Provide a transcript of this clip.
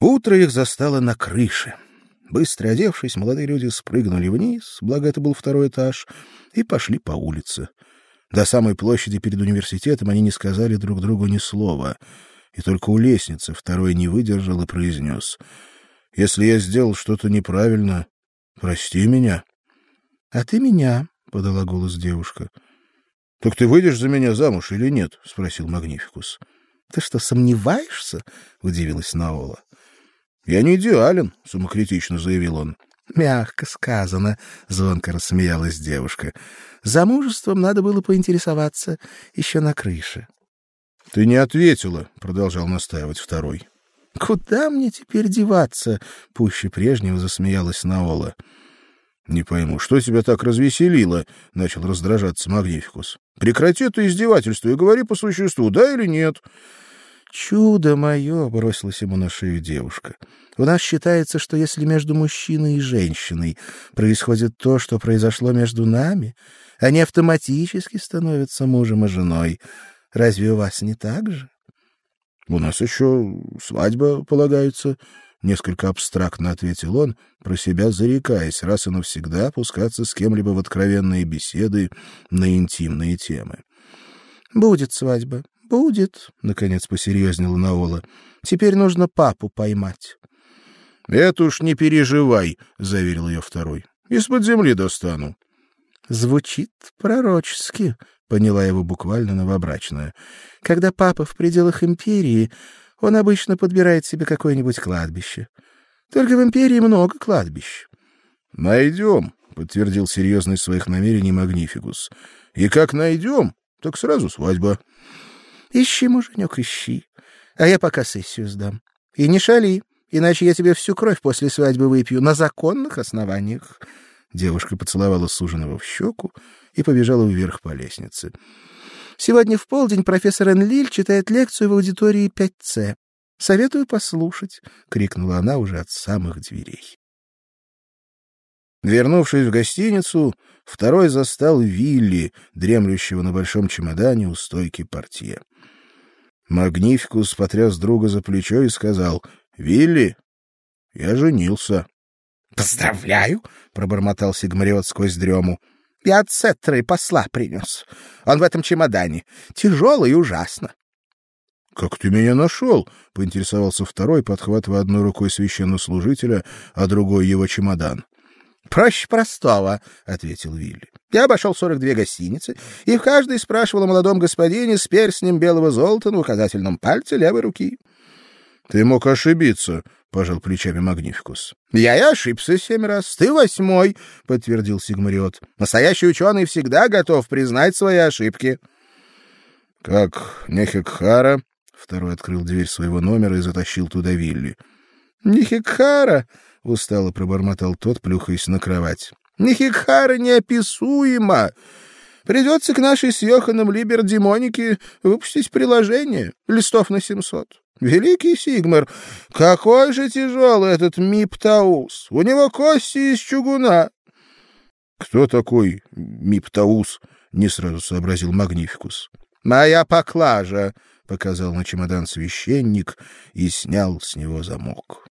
Утро их застало на крыше. Быстро одевшись, молодые люди спрыгнули вниз, благо это был второй этаж, и пошли по улице. До самой площади перед университетом они не сказали друг другу ни слова, и только у лестницы второй не выдержал и произнес: "Если я сделал что-то неправильно, прости меня". "А ты меня", подала голос девушка. "Так ты выйдешь за меня замуж или нет?" спросил Магнификус. "Ты что, сомневаешься?" удивилась Наола. Я не идеален, самокритично заявил он. Мягко сказано, звонко рассмеялась девушка. Замужеством надо было поинтересоваться еще на крыше. Ты не ответила, продолжал настаивать второй. Куда мне теперь деваться? пуще прежнего засмеялась Наола. Не пойму, что тебя так развеселило, начал раздражаться Магнификус. Прекрати это издевательство и говори по существу, да или нет? Чудо мое, бросилась ему на шею девушка. У нас считается, что если между мужчиной и женщиной происходит то, что произошло между нами, они автоматически становятся мужем и женой. Разве у вас не так же? У нас еще свадьба полагается, несколько абстрактно ответил он, про себя зарекаясь раз и навсегда опускаться с кем-либо в откровенные беседы на интимные темы. Будет свадьба, будет, наконец посерьезнела Наола. Теперь нужно папу поймать. Это уж не переживай, заверил ее второй. Из-под земли достану. Звучит пророчески, поняла его буквально новобрачная. Когда папа в пределах империи, он обычно подбирает себе какое-нибудь кладбище. Только в империи много кладбищ. Найдем, подтвердил серьезность своих намерений Магнификус. И как найдем, так сразу свадьба. Ищи, муженек, ищи. А я пока сессию сдам. И не шали, иначе я тебе всю кровь после свадьбы выпью на законных основаниях. Девушка поцеловала суженого в щеку и побежала вверх по лестнице. Сегодня в полдень профессор Энлиль читает лекцию в аудитории 5С. Советую послушать, крикнула она уже от самых дверей. Вернувшись в гостиницу, второй застал Вилли, дремлющего на большом чемодане у стойки портье. Магнификус потряс друга за плечо и сказал: "Вилли, я женился". "Поздравляю", пробормотал Сигмариот сквозь дрему. "Я от Сеттры посла принес. Он в этом чемодане. Тяжелый и ужасно". Как ты меня нашел?» — поинтересовался второй, подхватывая одной рукой священнослужителя, а другой его чемодан. Проще простого, ответил Вилли. Я обошел сорок две гостиницы, и в каждой спрашивал о молодом господине с перстнем белого золота на указательном пальце левой руки. Ты мог ошибиться, пожал плечами Магнификус. Я и ошибся семь раз. Ты восьмой, подтвердил Сигмариот. Настоящий ученый всегда готов признать свои ошибки. Как Нехекхара, второй открыл дверь своего номера и затащил туда Вилли. Нехекхара, устало пробормотал тот, плюхаясь на кровать. Нехикхара неописуемо. Придется к нашей с Йоханом Либердемонике выпустить приложение, листов на семьсот. Великий Сигмар, какой же тяжелый этот Миптаус! У него кости из чугуна. Кто такой Миптаус? Не сразу сообразил Магнификус. Моя поклажа, показал на чемодан священник и снял с него замок.